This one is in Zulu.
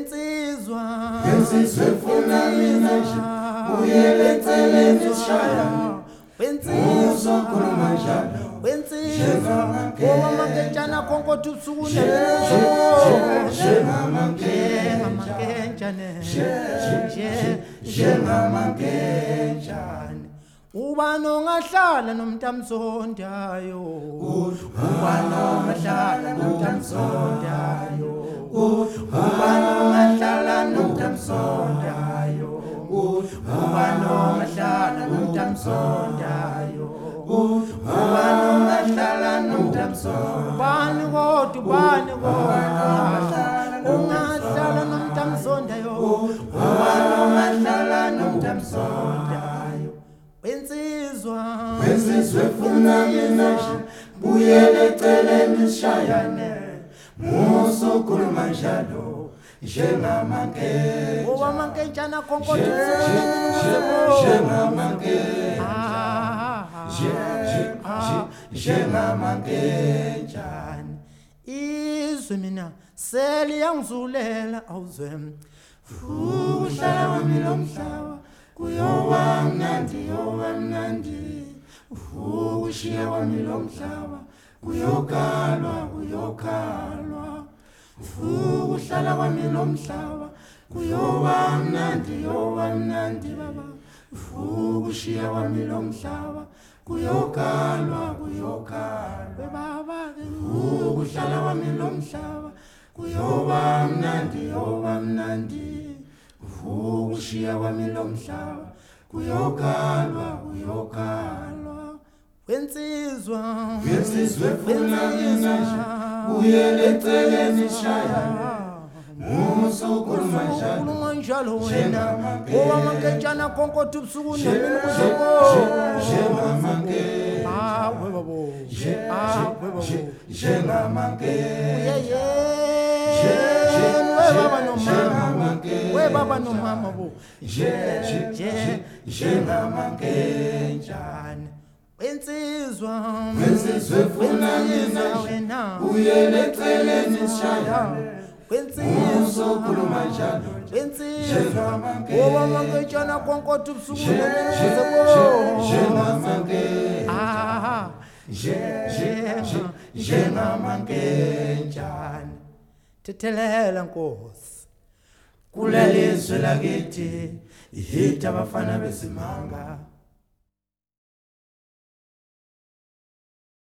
wensizwa Wensizwe funa mina nje, uyele eceleni sishaya. Uzokhuluma njalo. wensizwa owamaketshana konkothi ubusuku njengamankenjane ubani ongahlala nomntamzondayo. Ubani ongahlala nomntamzondayo ubani ongahlala nomntamzondayo ubani kodwa ubani kodwa? Ungahlala nomntamzondayo ubani ongahlala nomntamzondayo wensizwa. Wensizwe funa mina. Nje, uyele eceleni sishayane. Uzokhuluma njalo. Njengamankenjane. owamankentshana konkothi njengamankenjani izwi mina seliyangizulela awuzwe uhlala wami lo mhlawa kuyowamnandi yowamnandi ukushiya wami lo mhlawa kuyokalwa kuyokalwa ukuhlala kwami lo mhlawa kuyowamnandi yowamnandi baba. Ukushiya wami lo mhlawa kuyo uyoba mnandi yoba mnandi. Vuka ushiya kwami lo mhlaba kuyokalwa kuyokalwa. Wensizwa wensizwa. efuna mina nje uyele eceleni shayana. Musukhuluma njalo. wena. Owamankentshana konkothi ubusuku nemini kuzokoawe babo awe babo uyeye webaba nomama. Webaba nomama bo. Njengamankenjani insizwa insizwa efuna yina wena. Uyele eceleni sishayana kwensizokhuluma njani? Kwensizo wowamanketshana konkothi ubusuku njengamankenjani thethelela nkosi. Kulelizwe lakithi ihita abafana besimanga.